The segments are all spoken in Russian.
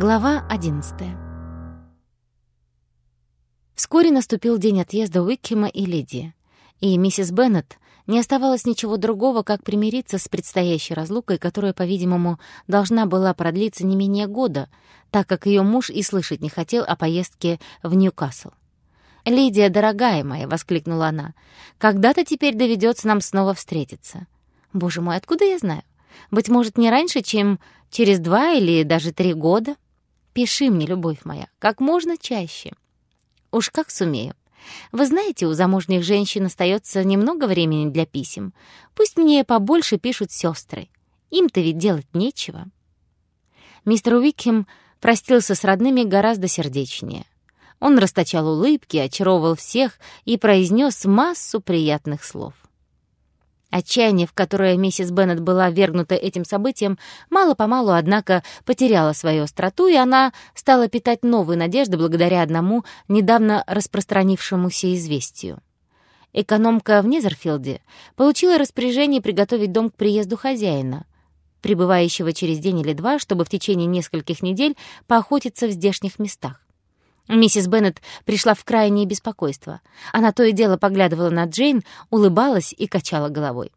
Глава 11 Вскоре наступил день отъезда Уикхема и Лидии, и миссис Беннет не оставалось ничего другого, как примириться с предстоящей разлукой, которая, по-видимому, должна была продлиться не менее года, так как ее муж и слышать не хотел о поездке в Ньюкасл. «Лидия, дорогая моя!» — воскликнула она. «Когда-то теперь доведется нам снова встретиться». «Боже мой, откуда я знаю? Быть может, не раньше, чем через два или даже три года? Пиши мне, любовь моя, как можно чаще. Уж как сумею. Вы знаете, у замужних женщин остается немного времени для писем. Пусть мне побольше пишут сестры. Им-то ведь делать нечего». Мистер Уикхем простился с родными гораздо сердечнее. Он расточал улыбки, очаровывал всех и произнес массу приятных слов. Отчаяние, в которое миссис Беннет была вергнута этим событием, мало-помалу, однако, потеряло свою остроту, и она стала питать новые надежды благодаря одному недавно распространившемуся известию. Экономка в Незерфилде получила распоряжение приготовить дом к приезду хозяина, прибывающего через день или два, чтобы в течение нескольких недель поохотиться в здешних местах. Миссис Беннет пришла в крайнее беспокойство. Она то и дело поглядывала на Джейн, улыбалась и качала головой.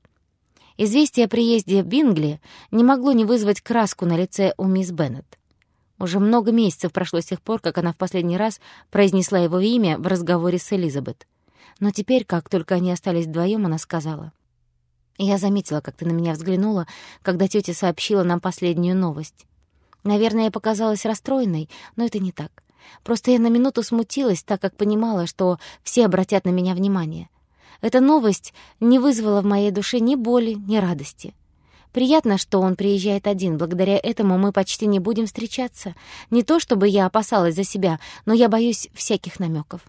Известие о приезде Бингли не могло не вызвать краску на лице у мисс Беннет. Уже много месяцев прошло с тех пор, как она в последний раз произнесла его имя в разговоре с Элизабет. Но теперь, как только они остались вдвоем, она сказала. «Я заметила, как ты на меня взглянула, когда тетя сообщила нам последнюю новость. Наверное, я показалась расстроенной, но это не так. Просто я на минуту смутилась, так как понимала, что все обратят на меня внимание. Эта новость не вызвала в моей душе ни боли, ни радости. Приятно, что он приезжает один, благодаря этому мы почти не будем встречаться. Не то чтобы я опасалась за себя, но я боюсь всяких намеков.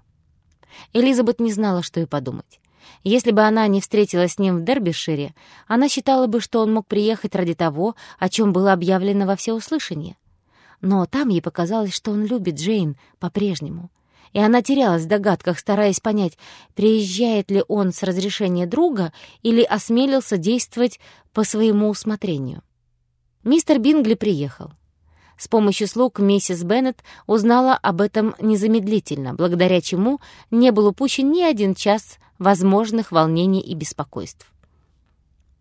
Элизабет не знала, что и подумать. Если бы она не встретилась с ним в Дербишире, она считала бы, что он мог приехать ради того, о чем было объявлено во всеуслышание но там ей показалось, что он любит Джейн по-прежнему. И она терялась в догадках, стараясь понять, приезжает ли он с разрешения друга или осмелился действовать по своему усмотрению. Мистер Бингли приехал. С помощью слуг миссис Беннет узнала об этом незамедлительно, благодаря чему не был упущен ни один час возможных волнений и беспокойств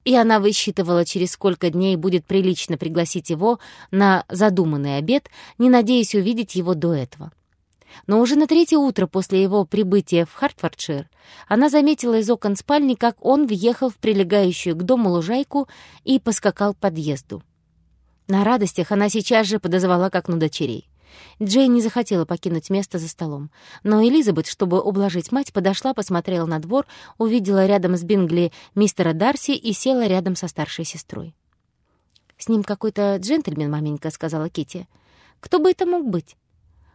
и она высчитывала, через сколько дней будет прилично пригласить его на задуманный обед, не надеясь увидеть его до этого. Но уже на третье утро после его прибытия в Хартфордшир она заметила из окон спальни, как он въехал в прилегающую к дому лужайку и поскакал к подъезду. На радостях она сейчас же подозвала к окну дочерей. Джейн не захотела покинуть место за столом. Но Элизабет, чтобы ублажить мать, подошла, посмотрела на двор, увидела рядом с Бингли мистера Дарси и села рядом со старшей сестрой. «С ним какой-то джентльмен, маменька», — сказала Кити. «Кто бы это мог быть?»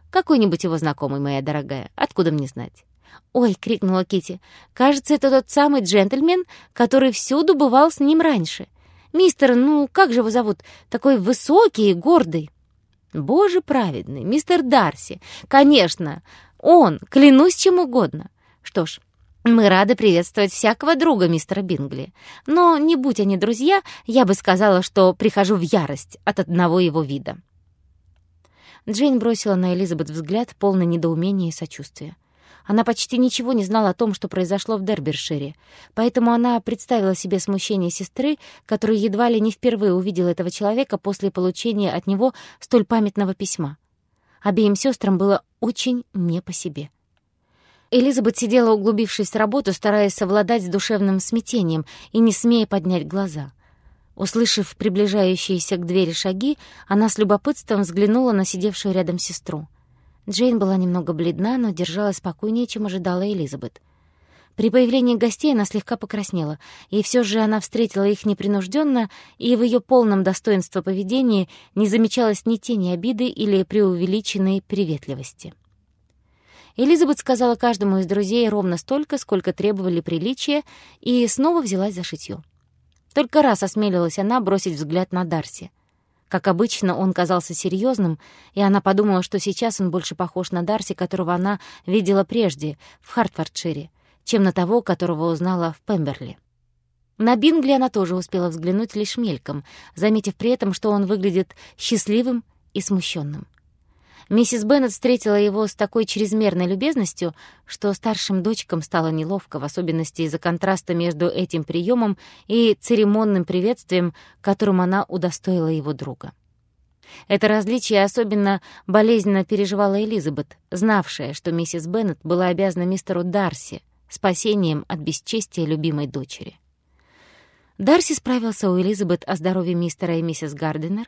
«Какой-нибудь его знакомый, моя дорогая. Откуда мне знать?» «Ой!» — крикнула Кити. «Кажется, это тот самый джентльмен, который всюду бывал с ним раньше. Мистер, ну, как же его зовут? Такой высокий и гордый». Боже праведный, мистер Дарси. Конечно, он, клянусь чем угодно. Что ж, мы рады приветствовать всякого друга мистера Бингли. Но, не будь они друзья, я бы сказала, что прихожу в ярость от одного его вида. Джейн бросила на Элизабет взгляд, полный недоумения и сочувствия. Она почти ничего не знала о том, что произошло в Дербершире, поэтому она представила себе смущение сестры, которая едва ли не впервые увидела этого человека после получения от него столь памятного письма. Обеим сестрам было очень не по себе. Элизабет сидела, углубившись в работу, стараясь совладать с душевным смятением и не смея поднять глаза. Услышав приближающиеся к двери шаги, она с любопытством взглянула на сидевшую рядом сестру. Джейн была немного бледна, но держалась спокойнее, чем ожидала Элизабет. При появлении гостей она слегка покраснела, и все же она встретила их непринужденно, и в ее полном достоинстве поведении не замечалось ни тени обиды или преувеличенной приветливости. Элизабет сказала каждому из друзей ровно столько, сколько требовали приличия, и снова взялась за шитьё. Только раз осмелилась она бросить взгляд на Дарси. Как обычно, он казался серьезным, и она подумала, что сейчас он больше похож на Дарси, которого она видела прежде, в Хартфордшире, чем на того, которого узнала в Пемберли. На Бингли она тоже успела взглянуть лишь мельком, заметив при этом, что он выглядит счастливым и смущенным. Миссис Беннет встретила его с такой чрезмерной любезностью, что старшим дочкам стало неловко, в особенности из-за контраста между этим приемом и церемонным приветствием, которым она удостоила его друга. Это различие особенно болезненно переживала Элизабет, знавшая, что миссис Беннет была обязана мистеру Дарси спасением от бесчестия любимой дочери. Дарси справился у Элизабет о здоровье мистера и миссис Гардинер,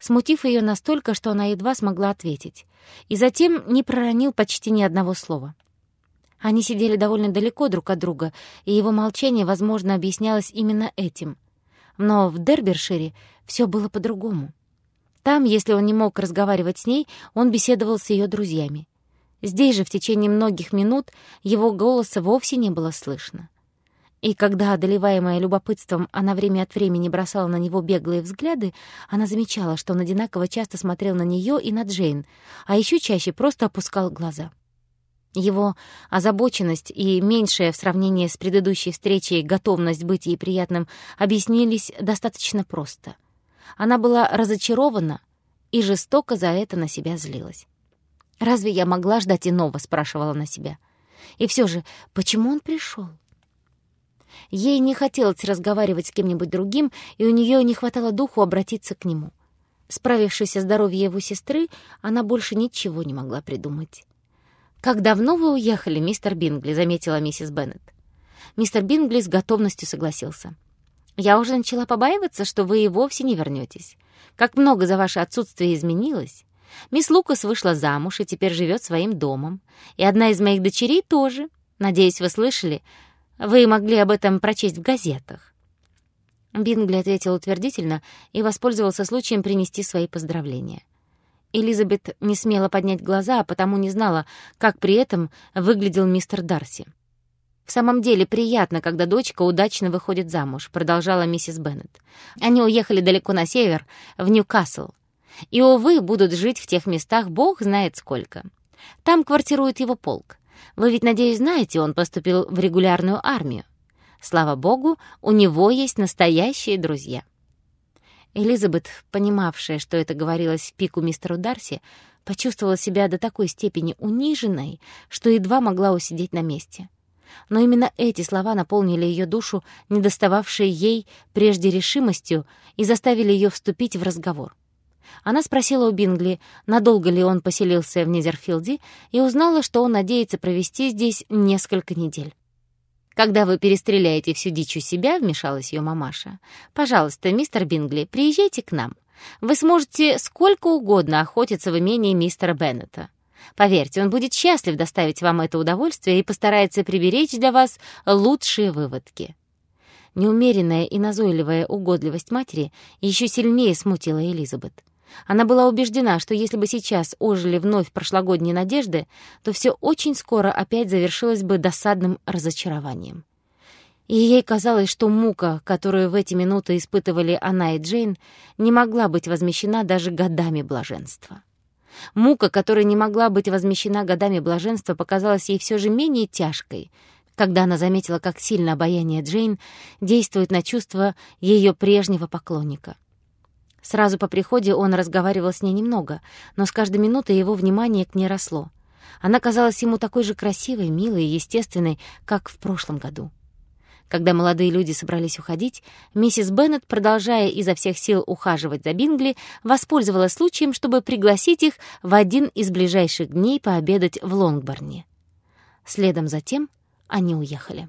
смутив ее настолько, что она едва смогла ответить, и затем не проронил почти ни одного слова. Они сидели довольно далеко друг от друга, и его молчание, возможно, объяснялось именно этим. Но в Дербершире все было по-другому. Там, если он не мог разговаривать с ней, он беседовал с ее друзьями. Здесь же в течение многих минут его голоса вовсе не было слышно. И когда, одолеваемая любопытством, она время от времени бросала на него беглые взгляды, она замечала, что он одинаково часто смотрел на нее и на Джейн, а еще чаще просто опускал глаза. Его озабоченность и меньшая в сравнении с предыдущей встречей готовность быть ей приятным объяснились достаточно просто. Она была разочарована и жестоко за это на себя злилась. «Разве я могла ждать иного?» — спрашивала она себя. «И все же, почему он пришел? Ей не хотелось разговаривать с кем-нибудь другим, и у нее не хватало духу обратиться к нему. Справившись о здоровье его сестры, она больше ничего не могла придумать. «Как давно вы уехали, мистер Бингли?» — заметила миссис Беннет. Мистер Бингли с готовностью согласился. «Я уже начала побаиваться, что вы и вовсе не вернетесь. Как много за ваше отсутствие изменилось. Мисс Лукас вышла замуж и теперь живет своим домом. И одна из моих дочерей тоже. Надеюсь, вы слышали, вы могли об этом прочесть в газетах». Бингли ответил утвердительно и воспользовался случаем принести свои поздравления. Элизабет не смела поднять глаза, а потому не знала, как при этом выглядел мистер Дарси. «В самом деле приятно, когда дочка удачно выходит замуж», — продолжала миссис Беннет. «Они уехали далеко на север, в Ньюкасл. И, увы, будут жить в тех местах бог знает сколько. Там квартирует его полк. Вы ведь, надеюсь, знаете, он поступил в регулярную армию. Слава богу, у него есть настоящие друзья». Элизабет, понимавшая, что это говорилось в пику мистеру Дарси, почувствовала себя до такой степени униженной, что едва могла усидеть на месте. Но именно эти слова наполнили ее душу, недостававшей ей прежде решимостью, и заставили ее вступить в разговор. Она спросила у Бингли, надолго ли он поселился в Низерфилде, и узнала, что он надеется провести здесь несколько недель. «Когда вы перестреляете всю дичь у себя», — вмешалась ее мамаша, «пожалуйста, мистер Бингли, приезжайте к нам. Вы сможете сколько угодно охотиться в имении мистера Беннета. Поверьте, он будет счастлив доставить вам это удовольствие и постарается приберечь для вас лучшие выводки». Неумеренная и назойливая угодливость матери еще сильнее смутила Элизабет. Она была убеждена, что если бы сейчас ожили вновь прошлогодние надежды, то все очень скоро опять завершилось бы досадным разочарованием. И ей казалось, что мука, которую в эти минуты испытывали она и Джейн, не могла быть возмещена даже годами блаженства. Мука, которая не могла быть возмещена годами блаженства, показалась ей все же менее тяжкой, когда она заметила, как сильно обаяние Джейн действует на чувства ее прежнего поклонника — Сразу по приходе он разговаривал с ней немного, но с каждой минутой его внимание к ней росло. Она казалась ему такой же красивой, милой и естественной, как в прошлом году. Когда молодые люди собрались уходить, миссис Беннет, продолжая изо всех сил ухаживать за Бингли, воспользовалась случаем, чтобы пригласить их в один из ближайших дней пообедать в Лонгборне. Следом за тем они уехали.